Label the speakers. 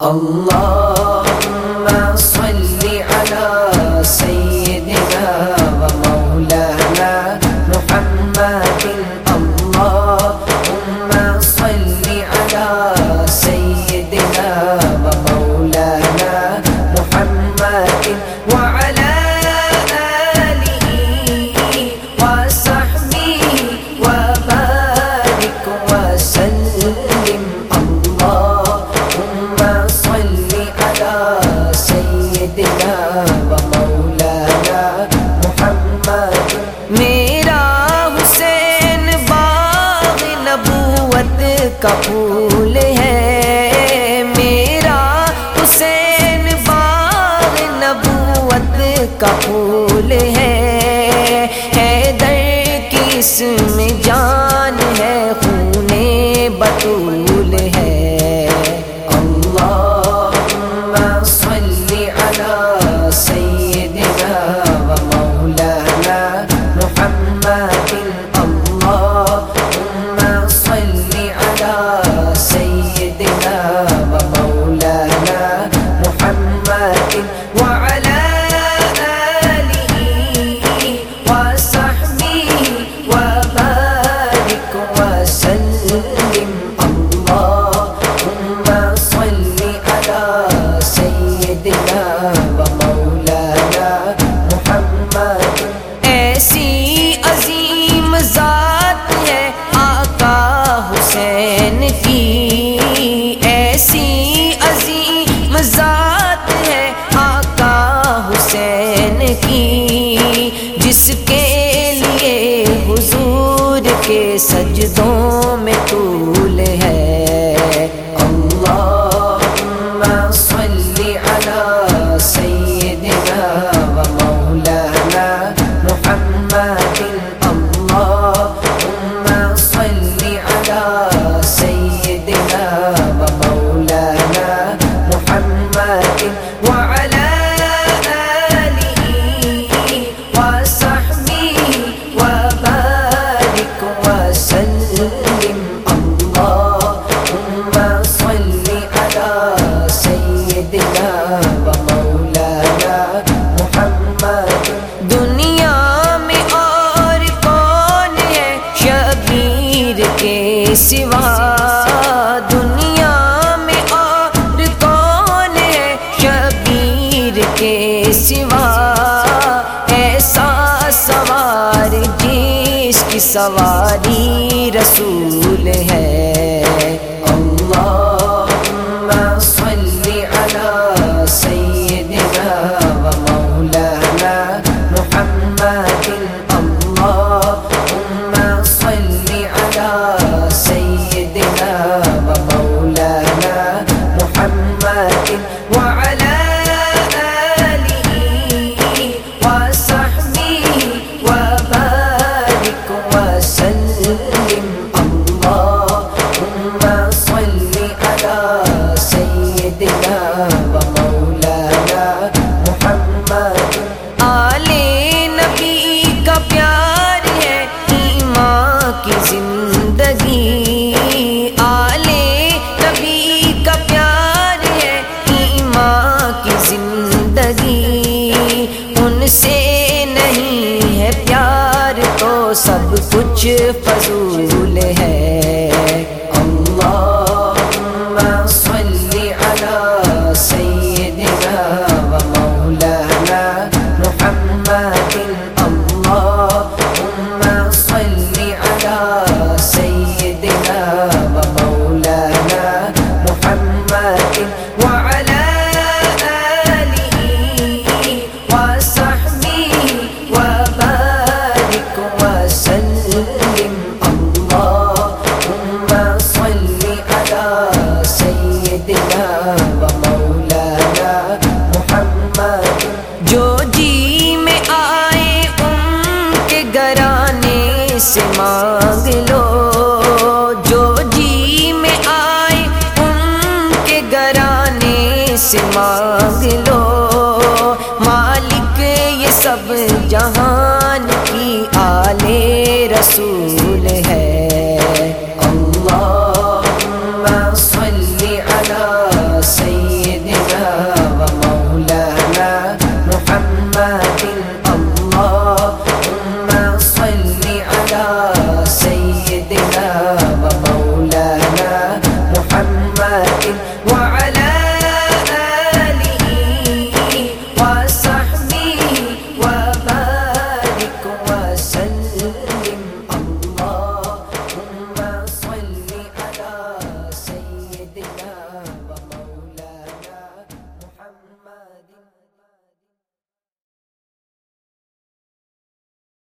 Speaker 1: اللہ صل على سيدنا ومولانا محمد. میرا حسین باغ نبوت کا پھول ہے۔ میرا حسین باغ نبوت کا پھول ہے۔ حیدر کی اس میں جان على رشتوں میں طول ہے۔ اللہم صلی علی سیدنا و مولانا محمد سوا دنیا میں اور کون ہے شبیر کے سوا؟ ایسا سوار جس کی سواری رسول ہے۔ سيدنا محمد۔ آل نبی کا پیار ہے ایمان کی زندگی۔ آل نبی کا پیار ہے ایمان کی زندگی۔ ان سے نہیں ہے پیار تو سب کچھ فضول ہے۔ مانگ لو۔